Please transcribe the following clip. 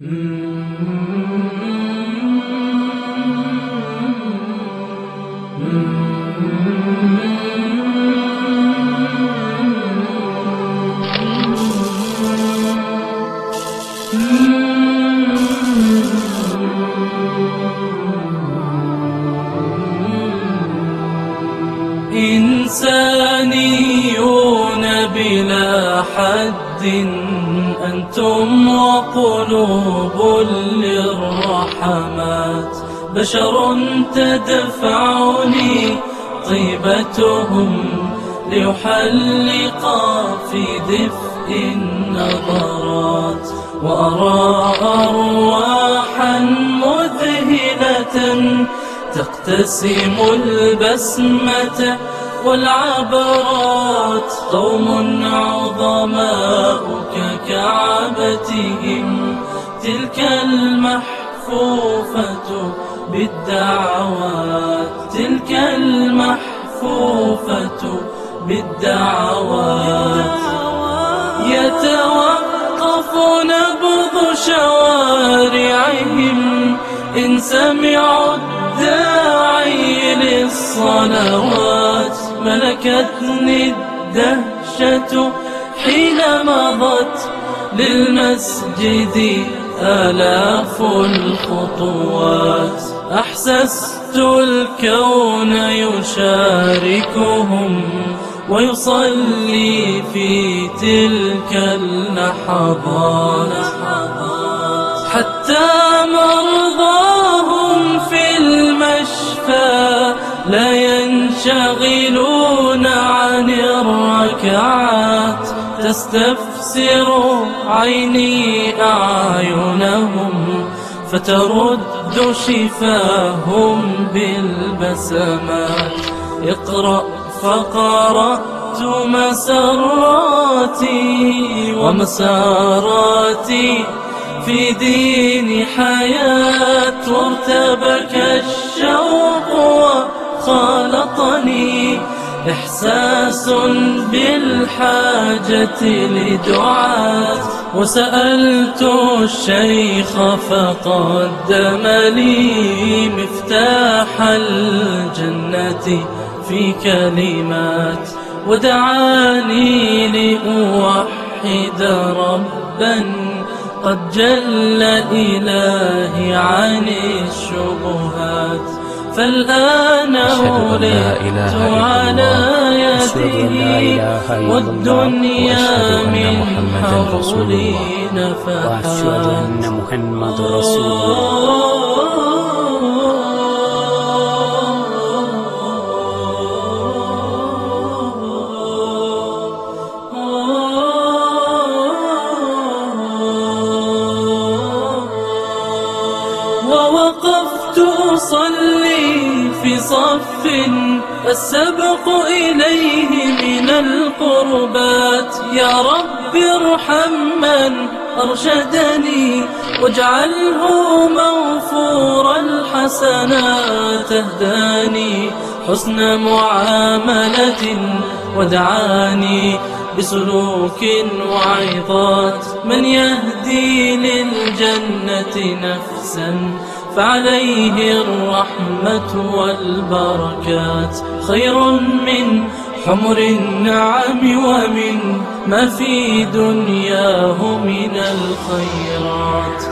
嗯。بلا حد أنتم وقلوب للرحمات بشر تدفعني طيبتهم ليحلق في دفء النظرات وأرى أرواحا مذهلة تقتسم البسمة والعبرات قوم عظماء ككعبتهم تلك المحفوفة بالدعوات. تلك المحفوفة بالدعوات. يتوقف نبض شوارعهم. إن سمعوا للصلوات ملكتني الدهشة حين مضت للمسجد آلاف الخطوات. أحسست الكون يشاركهم ويصلي في تلك اللحظات حتى مرضاهم الركعات تستفسر عيني أعينهم فترد شفاهم بالبسمات. اقرأ فقرأت مسراتي ومساراتي في دين حياة وارتبك الشوق وخالطني إحساس بالحاجة لدعاة وسألت الشيخ فقدم لي مفتاح الجنة في كلمات ودعاني لأوحد ربا. قد جل إلهي عن الشبهات. فالآن ولدت على يده والدنيا من حولي نفحات وأشهد أن محمد رسول الله. ووقفت أصلي في صف السبق إليه من القربات. يا رب ارحم من أرشدني واجعله موفور الحسنات. اهداني حسن معاملة ودعاني بسلوك وعظات. من يهدي للجنة نفسا فعليه الرحمة والبركات. خير من حمر النعم ومن ما في دنياه من الخيرات.